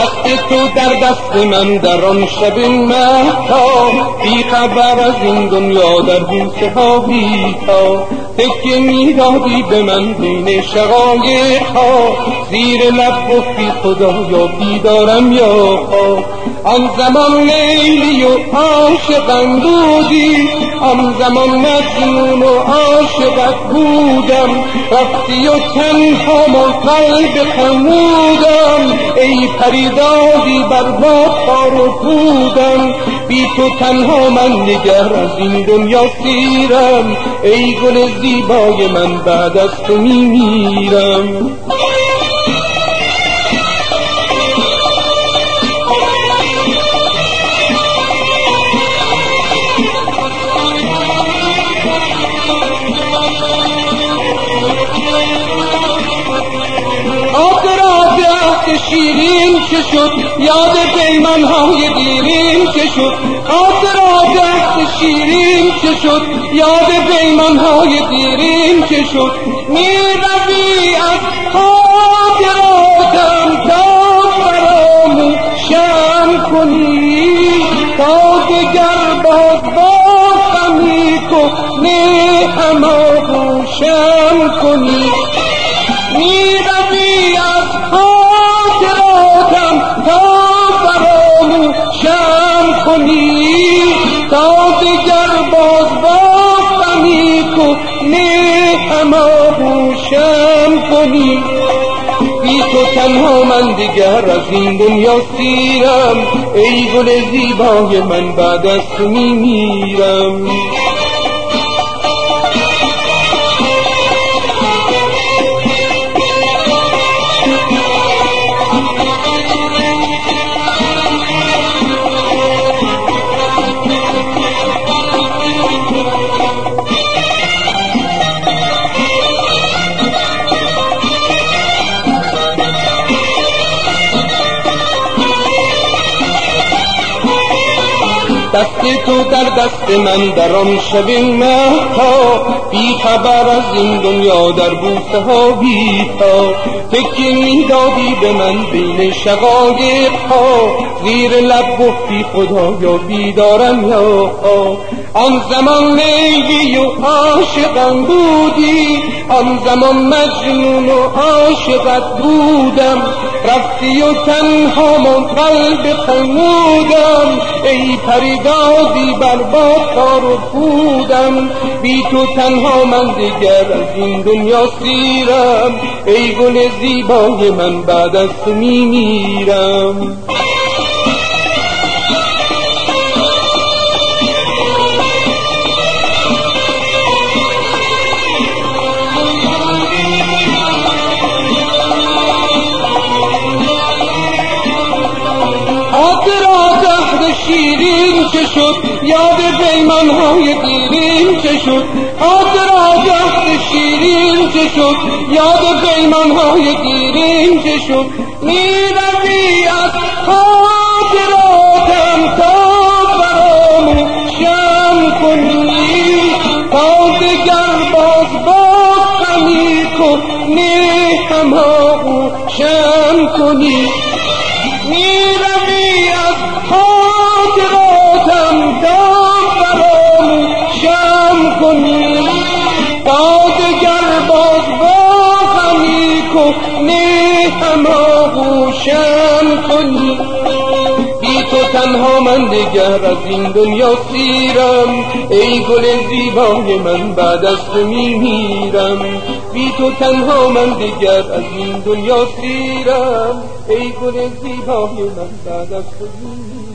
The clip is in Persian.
that's تو در دست من در آن شب مهتا بی خبر از این دنیا در بوسه ها بیتا تکه می‌دادی به من بین شقایق ها زیر لب گفتی خدایا بیدارم یا خواب آن زمان لیلی و عاشقم بودی آن زمان مجنون و عاشقت بودم. رفتی و تنها قلب خمودم. ای پریدادی بر باد و بودم بی تو تنها من نگر از این دنیا سیرم. ای گل زیبای من بعد از تو میمیرم. شیرین چه شد یاد پیمن های دیرین چه شد خاطرات شیرین چه شد یاد پیمن های دیرین چه شد. می روی از خاطراتم تا فراموشم کنی تا دگر باز با خمی کنی اما کنی. می تا دیگر باز با غمی کنی اما بوشم کنی. بی تو تنها من دیگر از این دنیا سیرم ای گل زیبای من بعد از تو میمیرم دست تو در دست من در آن شب مهتا. بی خبر از این دنیا در بوسه ها بیتا. تکی می‌دادی به من بین شقایق ها زیر لب گفتی خدایا بیدارم یا آن زمان لیلی و عاشقم بودی. آن زمان مجنون و عاشقت بودم. رفتی و تنها من قلب خمودم. ای پریدادی بر کار و بودم بی تو تنها من دیگر از این دنیا سیرم. ای گل زیبای من بعد از تو میمیرم شیرین چه شد یاد پیمان های دیرین چه شد خاطرات شیرین چه شد یاد پیمان های دیرین چه شد. می‌روی از خاطراتم تا فراموشم کنی تا دگر باز باز غمی کنی هماغوشم کنی. کنی هماغوشم کنی بی تو تنها من دیگر از این دنیا سیرم. ای گل زیبای من بعد از تو میمیرم بی تو تنها من دیگر از این دنیا سیرم. ای گل زیبای من بعد از تو میمیرم